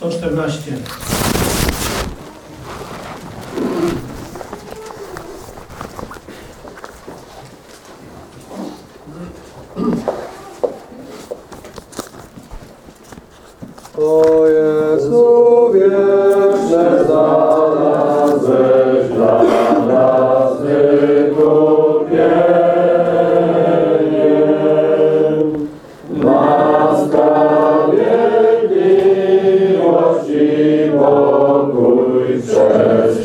114. O Jezu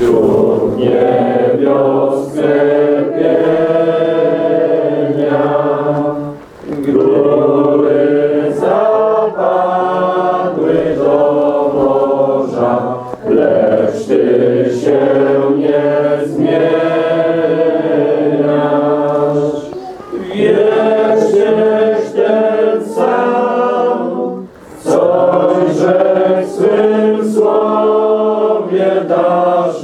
Tu niebiosce pienia, góry zapadły do morza, lecz Ty się nie zmieniasz. Wiesz, ten sam, coś, że w swym słowie dasz